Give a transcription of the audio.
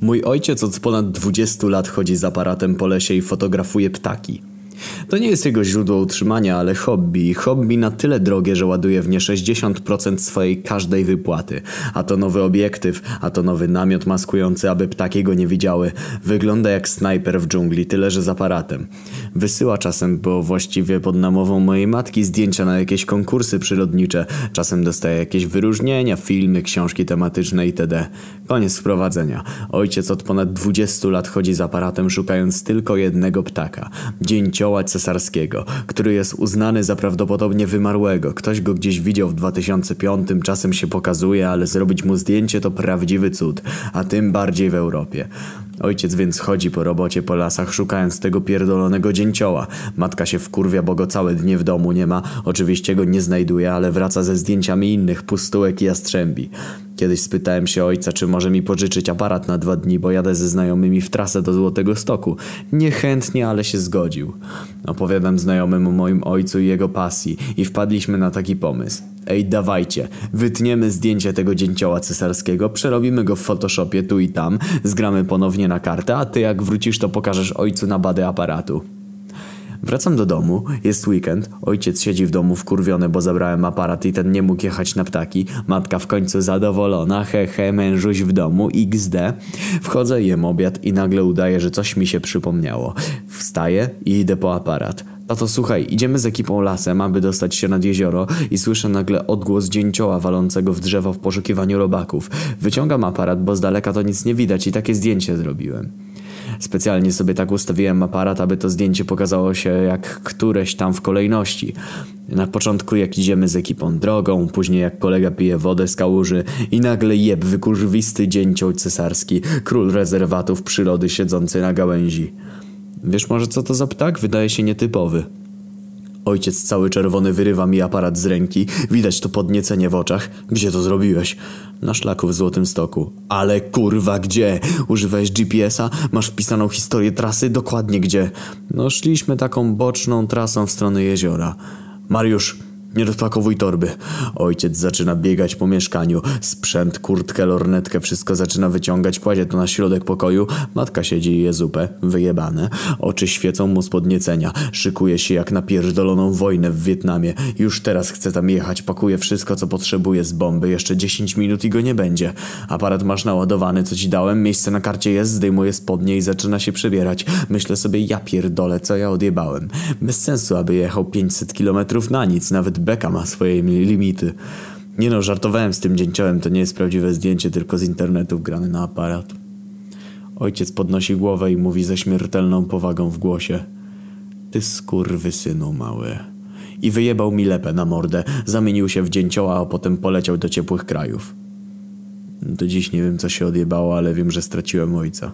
Mój ojciec od ponad 20 lat chodzi z aparatem po lesie i fotografuje ptaki. To nie jest jego źródło utrzymania, ale hobby. Hobby na tyle drogie, że ładuje w nie 60% swojej każdej wypłaty. A to nowy obiektyw, a to nowy namiot maskujący, aby ptaki go nie widziały. Wygląda jak snajper w dżungli, tyle że z aparatem. Wysyła czasem, bo właściwie pod namową mojej matki, zdjęcia na jakieś konkursy przyrodnicze. Czasem dostaje jakieś wyróżnienia, filmy, książki tematyczne itd. Koniec wprowadzenia. Ojciec od ponad 20 lat chodzi z aparatem szukając tylko jednego ptaka. Dzięcioła cesarskiego, który jest uznany za prawdopodobnie wymarłego. Ktoś go gdzieś widział w 2005, czasem się pokazuje, ale zrobić mu zdjęcie to prawdziwy cud, a tym bardziej w Europie. Ojciec więc chodzi po robocie po lasach szukając tego pierdolonego dzięcioła. Matka się wkurwia, bo go całe dnie w domu nie ma. Oczywiście go nie znajduje, ale wraca ze zdjęciami innych pustułek i jastrzębi. Kiedyś spytałem się ojca, czy może mi pożyczyć aparat na dwa dni, bo jadę ze znajomymi w trasę do Złotego Stoku. Niechętnie, ale się zgodził. Opowiadam znajomym o moim ojcu i jego pasji i wpadliśmy na taki pomysł. Ej, dawajcie, wytniemy zdjęcie tego dzięcioła cesarskiego, przerobimy go w Photoshopie tu i tam, zgramy ponownie na kartę, a ty jak wrócisz to pokażesz ojcu na badę aparatu. Wracam do domu, jest weekend, ojciec siedzi w domu wkurwiony, bo zabrałem aparat i ten nie mógł jechać na ptaki. Matka w końcu zadowolona, he he, mężuś w domu, xd. Wchodzę, jem obiad i nagle udaje, że coś mi się przypomniało. Wstaję i idę po aparat. Tato, słuchaj, idziemy z ekipą lasem, aby dostać się nad jezioro i słyszę nagle odgłos dzięcioła walącego w drzewo w poszukiwaniu robaków. Wyciągam aparat, bo z daleka to nic nie widać i takie zdjęcie zrobiłem. Specjalnie sobie tak ustawiłem aparat, aby to zdjęcie pokazało się jak któreś tam w kolejności. Na początku jak idziemy z ekipą drogą, później jak kolega pije wodę z kałuży i nagle jeb wykurwisty dzięcioł cesarski, król rezerwatów przyrody siedzący na gałęzi. Wiesz może co to za ptak? Wydaje się nietypowy. Ojciec cały czerwony wyrywa mi aparat z ręki. Widać to podniecenie w oczach. Gdzie to zrobiłeś? Na szlaku w Złotym Stoku. Ale kurwa gdzie? Używałeś GPS-a? Masz wpisaną historię trasy? Dokładnie gdzie? No szliśmy taką boczną trasą w stronę jeziora. Mariusz, nie rozpakowuj torby. Ojciec zaczyna biegać po mieszkaniu. Sprzęt, kurtkę, lornetkę, wszystko zaczyna wyciągać. Kładzie to na środek pokoju. Matka siedzi i je zupę. Wyjebane. Oczy świecą mu z podniecenia. Szykuje się jak na pierdoloną wojnę w Wietnamie. Już teraz chce tam jechać. Pakuje wszystko, co potrzebuje z bomby. Jeszcze 10 minut i go nie będzie. Aparat masz naładowany, co ci dałem. Miejsce na karcie jest. Zdejmuje spodnie i zaczyna się przebierać. Myślę sobie, ja pierdolę, co ja odjebałem. Bez sensu, aby jechał 500 kilometrów na nic. Nawet Beka ma swoje limity. Nie no, żartowałem z tym dzięciołem, to nie jest prawdziwe zdjęcie, tylko z internetu wgrane na aparat. Ojciec podnosi głowę i mówi ze śmiertelną powagą w głosie. Ty synu mały. I wyjebał mi lepę na mordę, zamienił się w dzięcioła, a potem poleciał do ciepłych krajów. Do dziś nie wiem co się odjebało, ale wiem, że straciłem ojca.